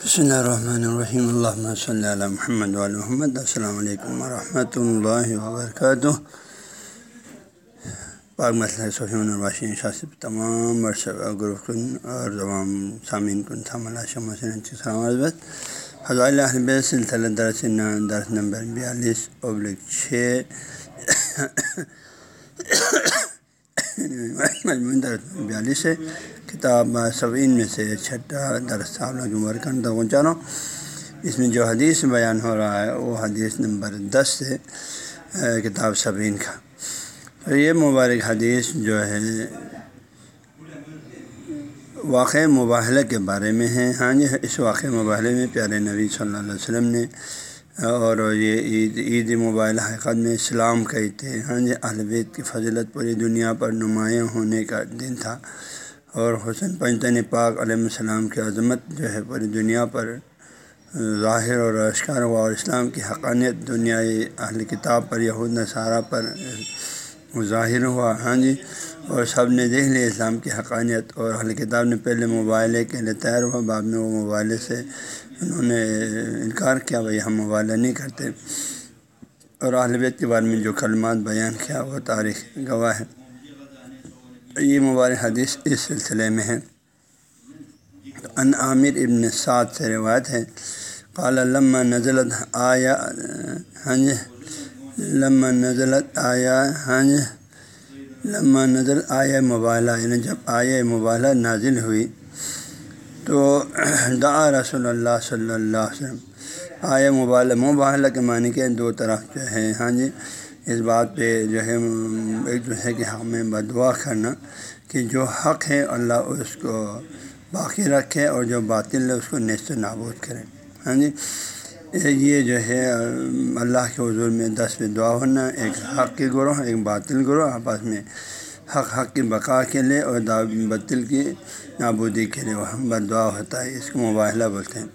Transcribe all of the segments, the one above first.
بسم اللہ الرحمن الرحیم اللہ صلی اللہ محمد علیہ محمد السلام علیکم ورحمۃ اللہ وبرکاتہ پاک مسئلہ سفیم الباشین شاصف تمام گروپ کن اور تمام سامعین کن تھاملہ شمس حضرت سلسلہ درس درس نمبر بیالیس ابلک چھ مجموعی درس بیالیس ہے کتاب سوین میں سے چھٹا درس ورکن تک پہنچا رہا ہوں اس میں جو حدیث بیان ہو رہا ہے وہ حدیث نمبر دس سے کتاب سبین کا تو یہ مبارک حدیث جو ہے واقع مباحلہ کے بارے میں ہے ہاں جی اس واقع مباحلے میں پیارے نبی صلی اللہ علیہ وسلم نے اور یہ عید عید موبائل حقیقت میں اسلام کہتے تھے ہاں جی البید کی فضلت پوری دنیا پر نمایاں ہونے کا دن تھا۔ اور حسن پنجن پاک علیہ السلام کی عظمت جو ہے پوری دنیا پر ظاہر اور اشکار ہوا۔ اور اسلام کی حقانیت دنیائی اہل کتاب پر، یہود، نصارہ پر ظاہر ہوا۔ ہاں جی اور سب نے دیکھ لیا اسلام کی حقانیت، اور اہل کتاب نے پہلے موبائل کے لیے تیار ہوا، بعد میں وہ موبائل سے انہوں نے انکار کیا، بھائی ہم موبائل نہیں کرتے۔ اور اہل بیت کے بارے میں جو کلمات بیان کیا، وہ تاریخ گواہ ہے۔ یہ مبارک حدیث اس سلسلے میں ہے۔ ان عامر ابن سعد سے روایت ہے۔ قال لما نزلت آیا ہاں جی لما نزلت آیا ہاں جی لما نزل آیا مبالہ یعنی جب آیا مبالہ نازل ہوئی، تو دعا رسول اللہ صلی اللہ علیہ وسلم، آیا مبالہ مبالہ کے معنی کے دو طرف جو ہے ہاں جی اس بات پہ جو ہے، ایک دوسرے کے حق میں بدعا کرنا کہ جو حق ہے، اللہ اس کو باقی رکھے اور جو باطل ہے، اس کو نیست و نابود کرے ہاں جی یہ جو ہے، اللہ کے حضور میں دس پہ دعا ہونا، ایک حق کے گروہ، ایک باطل گروہ، آپس میں حق حق کی بقا کے لیے اور باطل کی نابودی کے لیے وہ دعا ہوتا ہے، اس کو مباحلہ بولتے ہیں۔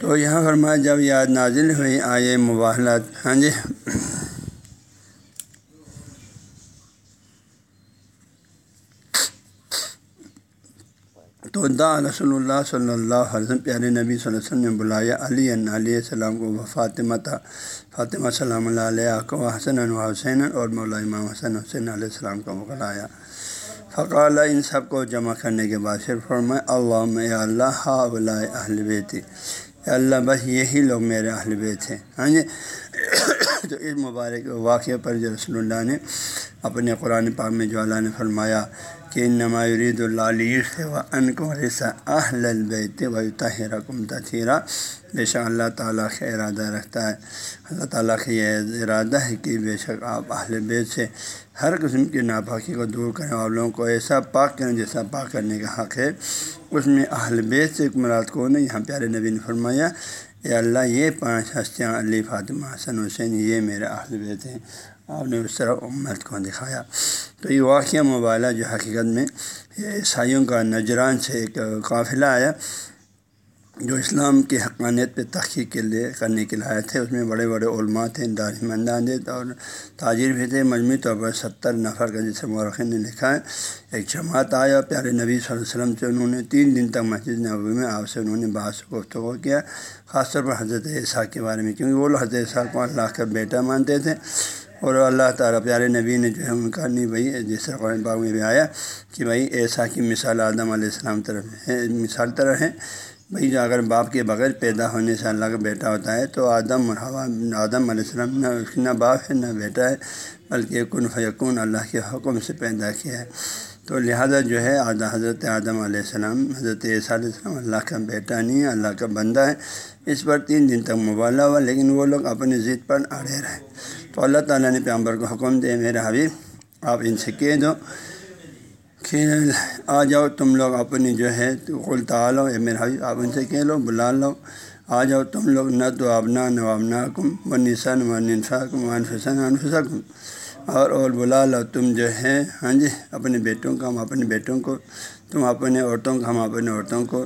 تو یہاں فرمایا، جب یاد نازل ہوئی آئے مباحلات ہاں جی تو دا رسول اللہ صلی اللہ علیہ وسلم پیارے نبی صلی اللہ علیہ وسلم نے بلایا علی علیہ السلام کو فاطمہ تھا فاطمہ صلی اللہ علیہ کو حسن و حسین اور مولا امام حسن حسین علیہ السلام کو بلایا فقال ان سب کو جمع کرنے کے بعد پھر فرمائے اللہ اللہ اہل بیتی اللہ بس یہی لوگ میرے اہل بیت ہیں ہاں جی تو اس مبارک واقعہ پر جو رسول اللہ نے اپنے قرآن پاک میں جو اللہ نے فرمایا کہ نمایرید اللہ و ان کو رسا اہل البیت و تحرا کم تثیرہ بے شک اللہ تعالیٰ کا ارادہ رکھتا ہے۔ اللہ تعالیٰ کا یہ ارادہ ہے کہ بے شک آپ اہل بیت سے ہر قسم کی ناپاکی کو دور کریں آپ لوگوں کو ایسا پاک کریں جیسا پاک کرنے کا حق ہے۔ اس میں اہل بیت سے مراد کو نہیں یہاں پیارے نبی نے فرمایا اے اللہ یہ پانچ ہستیاں، علی، فاطمہ، حسن، حسین، یہ میرے اہل بیت ہیں۔ آپ نے اس طرح امت کو دکھایا۔ تو یہ واقعہ مبالہ جو حقیقت میں عیسائیوں کا نجران سے ایک قافلہ آیا۔ جو اسلام کی حقانیت پہ تحقیق کے لیے کرنے کے لیے آئے تھے، اس میں بڑے بڑے علماء تھے دارِ مندان اور تاجر بھی تھے، مجموعی طور پر ستر نفر کا جسے مورخین نے لکھا ہے۔ ایک جماعت آیا پیارے نبی صلی اللہ علیہ وسلم سے انہوں نے تین دن تک مسجد نبوی میں آپ سے انہوں نے بعض گفتگو کیا، خاص طور پر حضرت عیسیٰ کے بارے میں، کیونکہ وہ حضرت عیسیٰ کو اللہ کا بیٹا مانتے تھے۔ اور اللہ تعالیٰ پیارے نبی نے جو ہے ان کا نہیں بھائی، جس طرح قرآن پاک میں بھی آیا کہ بھائی ایسا کی مثال آدم علیہ السلام طرف ہے، مثال طرح ہے۔ بھائی جو اگر باپ کے بغیر پیدا ہونے سے اللہ کا بیٹا ہوتا ہے تو آدم اور آدم علیہ السلام نہ اس نہ باپ ہے، نہ بیٹا ہے، بلکہ کن فیقون اللہ کے حکم سے پیدا کیا ہے۔ تو لہذا جو ہے آدھا حضرت آدم علیہ السلام، حضرت عیسیٰ علیہ السلام اللہ کا بیٹا نہیں ہے، اللہ کا بندہ ہے۔ اس پر تین دن تک مبالہ ہوا، لیکن وہ لوگ اپنی ضد پر اڑے رہے۔ تو اللہ تعالیٰ نے پیامبر کو حکم دے، میرے حبیب، آپ ان سے کہہ دو۔ کہ آ جاؤ تم لوگ اپنی جو ہے کلتا لو اے میرا حبیب، آپ ان سے کہہ لو، بلا لو۔ آ جاؤ تم لوگ، نہ تو آبنا، نہ وابنا کم و نسن و ننفا کم انفسن انفسا کم اور اور بلا لو تم جو ہے ہاں جی اپنے بیٹوں کا، ہم اپنے بیٹوں کو، تم اپنے عورتوں کا، ہم اپنے عورتوں کو۔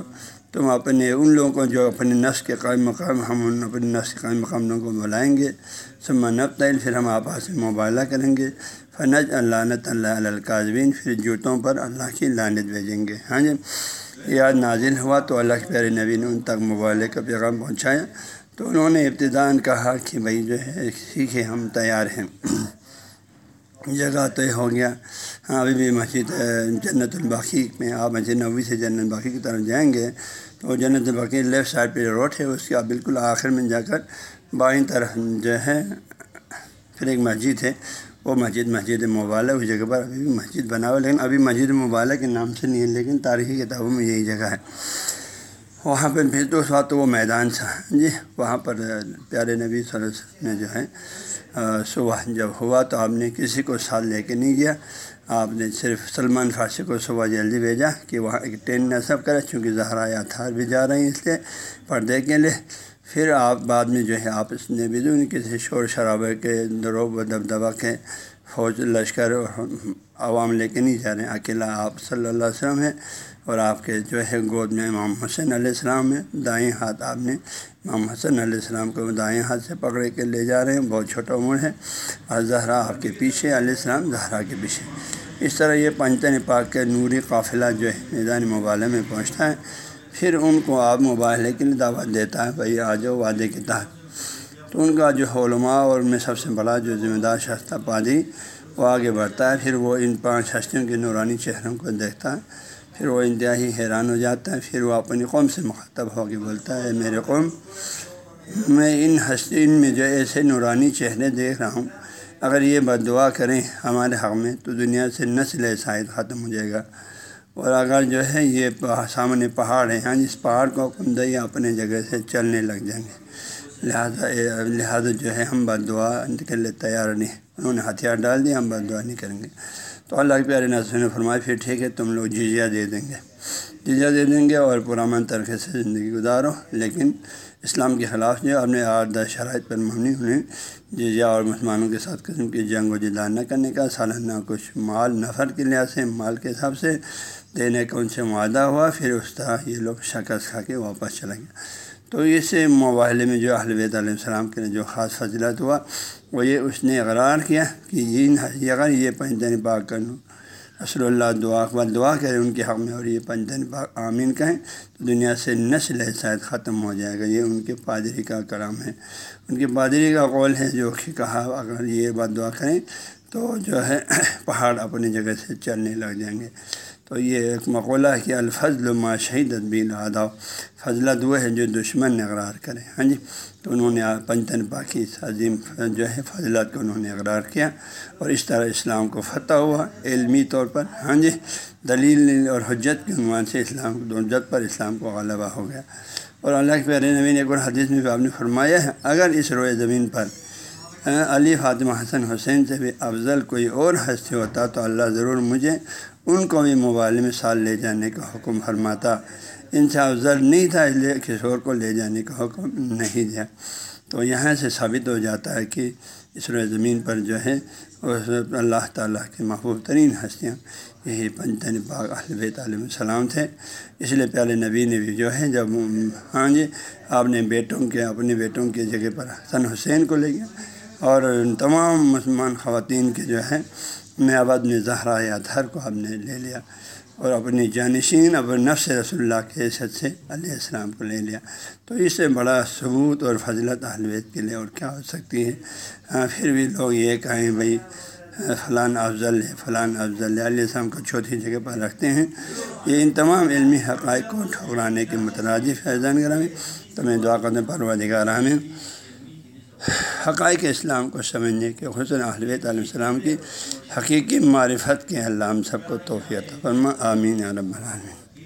تم اپنے ان لوگوں کو جو اپنے نفس کے قائم مقام، ہم ان اپنے نفس کے قائم مقام لوگوں کو بلائیں گے۔ سب نب پھر ہم آپس میں مبالہ کریں گے۔ فنج اللہ اللہ القاظبین پھر جوتوں پر اللہ کی لانت بھیجیں گے۔ ہاں جی یاد نازل ہوا تو اللہ کے پیارے نبی نے ان تک موبائل کا پیغام پہنچایا۔ تو انہوں نے ابتدا کہا کہ بھائی جو ہے، سیکھے، ہم تیار ہیں۔ جگہ طے ہو گیا ہاں ابھی بھی مسجد جنت الباقی میں آپ مسجد نبی سے جنت الباقی کی طرف جائیں گے تو Jannat al Baqi left side پہ روڈ ہے، اس کے بالکل آخر میں جا کر بائیں طرف جو ہے، پھر ایک مسجد ہے۔ وہ مسجد مسجد مبالہ اس جگہ پر ابھی بھی مسجد بنا ہوا لیکن ابھی مسجد مبالہ کے نام سے نہیں ہے، لیکن تاریخی کتابوں میں یہی جگہ ہے۔ وہاں پہ پھر تو اس وقت تو وہ میدان تھا۔ جی وہاں پر پیارے نبی صلی اللہ علیہ وسلم نے جو ہے صبح جب ہوا تو آپ نے کسی کو ساتھ لے کے نہیں گیا آپ نے صرف سلمان فارسی کو صبح جلدی بھیجا کہ وہاں ایک ٹرین نصب کرے، چونکہ زہرا یا تھار بھی جا رہی ہیں اس لیے پردے کے لیے۔ پھر آپ بعد میں جو ہے، آپ اس نے بھی کسی شور شرابے کے دروب و دبدبا کے فوج، لشکر اور عوام لے کے نہیں جا رہے۔ ہیں اکیلا آپ صلی اللہ علیہ وسلم ہیں۔ اور آپ کے جو ہے گود میں امام حسین علیہ السلام ہے دائیں ہاتھ آپ نے امام حسن علیہ السلام کو دائیں ہاتھ سے پکڑے کے لے جا رہے ہیں۔ بہت چھوٹا عمر ہے۔ اور زہرا آپ کے پیچھے علیہ السلام زہرا کے پیچھے اس طرح یہ پنجتن پاک کے نوری قافلہ جو ہے میدان مبالے میں پہنچتا ہے۔ پھر ان کو آپ موبائل کے لیے دعوت دیتا ہے، بھائی آ جاؤ وعدے کے تحت۔ تو ان کا جو علماء اور میں سب سے بڑا جو ذمہ دار شستہ پادی وہ آگے بڑھتا ہے۔ پھر وہ ان پانچ ہستیوں کے نورانی چہروں کو دیکھتا ہے۔ پھر وہ انتہائی حیران ہو جاتا ہے، پھر وہ اپنی قوم سے مخاطب ہو کے بولتا ہے، میرے قوم، میں ان ہستی، ان میں جو ایسے نورانی چہرے دیکھ رہا ہوں۔ اگر یہ بد دعا کریں ہمارے حق میں، تو دنیا سے نسل شاید ختم ہو جائے گا۔ اور اگر جو ہے یہ سامنے پہاڑ ہے ہاں جس پہاڑ کو کندئی اپنے جگہ سے چلنے لگ جائیں گے۔ لہٰذا لہٰذا جو ہے ہم بد دعا کے لیے تیار نہیں، انہوں نے ہتھیار ڈال دیا، ہم بد دعا نہیں کریں گے۔ تو اللہ کے پیارے نسل نے فرمایا، پھر ٹھیک ہے، تم لوگ جزیہ دے دیں گے۔ جزیہ دے دیں گے اور پرامن طریقے سے زندگی گزارو۔ لیکن اسلام کے خلاف جو اپنے آٹھ دس شرائط پر مبنی انہیں جزیہ اور مسلمانوں کے ساتھ قسم کی جنگ و جدا نہ کرنے کا، سالانہ کچھ مال، نفر کے لحاظ سے، مال کے حساب سے دینے کا ان سے معاہدہ ہوا۔ پھر اس طرح یہ لوگ شکست کھا کے واپس چلا گیا تو اس معاہلے میں جو اہلویت علیہ السلام کے جو خاص فضلت ہوا، وہ یہ اس نے اقرار کیا کہ یہ اگر یہ پنجن پاک کر لوں رسول اللہ دعا اکبر دعا کرے، ان کے حق میں اور یہ پنجن پاک آمین کہیں، تو دنیا سے نسل شاید ختم ہو جائے گا۔ یہ ان کے پادری کا کرام ہے۔ ان کے پادری کا قول ہے جو کہ کہا، اگر یہ بات دعا کریں تو جو ہے، پہاڑ اپنی جگہ سے چلنے لگ جائیں گے۔ تو یہ ایک مقولہ کہ الفضل ما شہید ادبی اداؤ فضلت وہ ہے جو دشمن نے اقرار کرے۔ ہاں جی تو انہوں نے پنجن پاکی عظیم جو ہے فضلت کو انہوں نے اقرار کیا اور اس طرح اسلام کو فتح ہوا علمی طور پر۔ ہاں جی دلیل اور حجت کے عنوان سے اسلام حجت پر اسلام کو غلبہ ہو گیا۔ اور اللہ کے پیارے نبی نے ایک اور حدیث میں آپ نے فرمایا ہے، اگر اس روئے زمین پر علی فاطمہ حسن حسین سے بھی افضل کوئی اور ہستی ہوتا تو اللہ ضرور مجھے ان کو بھی موبائل میں سال لے جانے کا حکم فرماتا۔ ان سے افضل نہیں تھا، اس لیے کشور کو لے جانے کا حکم نہیں دیا۔ تو یہاں سے ثابت ہو جاتا ہے کہ اس زمین پر جو ہے اللہ تعالیٰ کے محبوب ترین ہستیاں، یہی پنجن پاک الب علیہ السلام تھے۔ اس لیے پیارے نبی نے بھی جو ہے، جب ہاں جی آپ نے بیٹوں کے، اپنے بیٹوں کی جگہ پر حسن حسین کو لے گیا۔ اور تمام مسلمان خواتین کے جو ہے میں آباد میں زہرا یا دھر کو آپ نے لے لیا اور اپنی جانشین اب نفس رسول اللہ کے حیثیت سے علیہ السلام کو لے لیا۔ تو اس سے بڑا ثبوت اور فضلت اہلویت کے لیے اور کیا ہو سکتی ہے؟ ہاں پھر بھی لوگ یہ کہیں بھائی فلان افضل ہے، فلان افضل ہے۔ علیہ السلام کو چوتھی جگہ پر رکھتے ہیں۔ یہ ان تمام علمی حقائق کو ٹھکرانے کے متراجف فیضان گرامی۔ تو میں دعا کرنے پر ودگار ہمیں حقائق اسلام کو سمجھنے کے حسن اہلیت علیہ السلام کی حقیقی معرفت کے اللہ ہم سب کو توفیع فرما۔ آمین رب العالمین۔